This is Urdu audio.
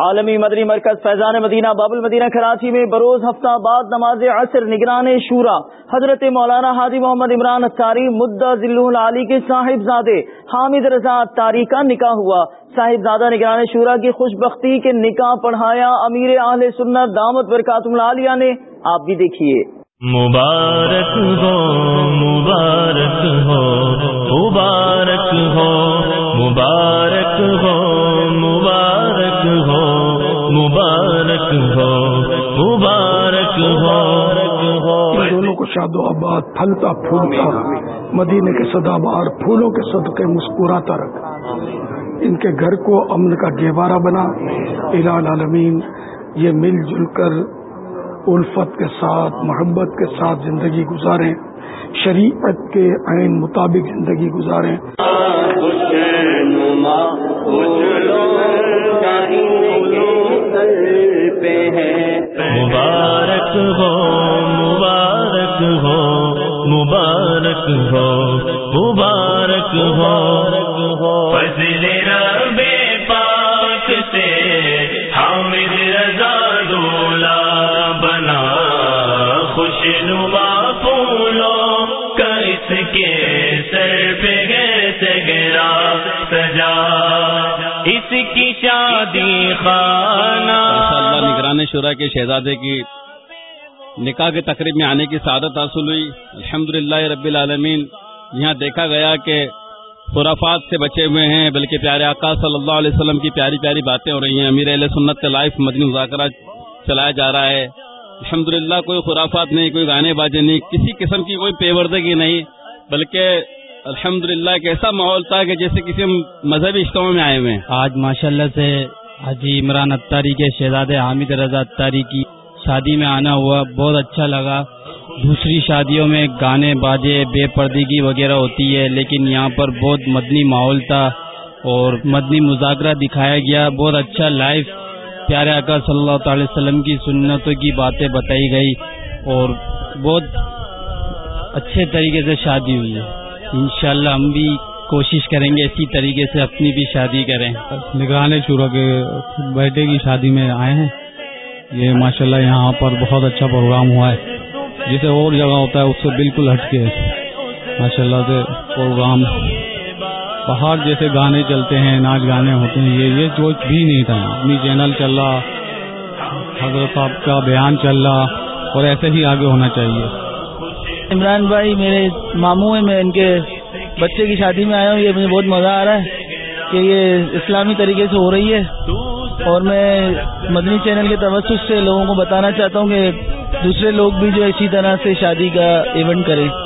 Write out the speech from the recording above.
عالمی مدنی مرکز فیضان مدینہ باب المدینہ کراچی میں بروز ہفتہ بعد نماز عصر نگران شورا۔ حضرت مولانا حاجی محمد عمران اتاری مدعا ذلہ العلی کے صاحب زادے حامد رضا اتاری کا نکاح ہوا۔ صاحب زادہ نگران شورا کی خوش بختی کے نکاح پڑھایا امیر اہل سنت دامت برکات العالیہ نے۔ آپ بھی دیکھیے۔ مبارک ہو مبارک ہو مبارک ہو مبارک ہو۔ مبارک ہو مبارک ہو۔ دونوں کو شاد و آباد پھلتا پھولتا مدینے کے سدا بار پھولوں کے صدقے مسکراتا رکھ۔ ان کے گھر کو امن کا گہوارہ بنا۔ العالمین یہ مل جل کر الفت کے ساتھ محبت کے ساتھ زندگی گزاریں۔ شریعت کے عین مطابق زندگی گزاریں۔ مبارک ہو مبارک ہو مبارک ہو مبارک ہو۔ فضل رب پاک سے حامد رضا دولا بنا خوش نما اس کی شادی خانہ۔ اللہ نگران شورا کے شہزادے کی نکاح کے تقریب میں آنے کی سعادت حاصل ہوئی۔ الحمد رب العالمین، یہاں دیکھا گیا کہ خرافات سے بچے ہوئے ہیں، بلکہ پیارے آقا صلی اللہ علیہ وسلم کی پیاری پیاری باتیں ہو رہی ہیں۔ امیر علیہ سنت کا لائف مدنی مذاکرہ چلایا جا رہا ہے۔ الحمد کوئی خرافات نہیں، کوئی گانے بازے نہیں، کسی قسم کی کوئی پیوردگی نہیں، بلکہ الحمد للہ ایک ایسا ماحول تھا کہ جیسے کسی مذہبی اجتماع میں آئے ہوئے ہیں۔ آج ماشاء اللہ سے حاجی عمران اتاری کے شہزاد حامد رضا اتاری کی شادی میں آنا ہوا، بہت اچھا لگا۔ دوسری شادیوں میں گانے باجے بے پردگی وغیرہ ہوتی ہے، لیکن یہاں پر بہت مدنی ماحول تھا اور مدنی مذاکرہ دکھایا گیا۔ بہت اچھا لائف، پیارے آقا صلی اللہ تعالی وسلم کی سنتوں کی باتیں بتائی گئی اور بہت اچھے طریقے سے شادی ہوئی ہے۔ انشاءاللہ ہم بھی کوشش کریں گے اسی طریقے سے اپنی بھی شادی کریں۔ نگران شورا کے بیٹے کی شادی میں آئے ہیں۔ یہ ماشاءاللہ یہاں پر بہت اچھا پروگرام ہوا ہے۔ جسے اور جگہ ہوتا ہے، اس سے بالکل ہٹ کے ماشاء اللہ سے پروگرام پہاڑ جیسے گانے چلتے ہیں، ناچ گانے ہوتے ہیں۔ یہ یہ جو بھی نہیں تھا۔ اپنی چینل چل رہا، حضرت صاحب کا بیان چل رہا اور ایسے ہی آگے ہونا چاہیے۔ عمران بھائی میرے ماموں ہیں، میں ان کے بچے کی شادی میں آیا ہوں، یہ مجھے بہت مزہ آ رہا ہے کہ یہ اسلامی طریقے سے ہو رہی ہے۔ اور میں مدنی چینل کے توسط سے لوگوں کو بتانا چاہتا ہوں کہ دوسرے لوگ بھی جو اسی طرح سے شادی کا ایونٹ کریں۔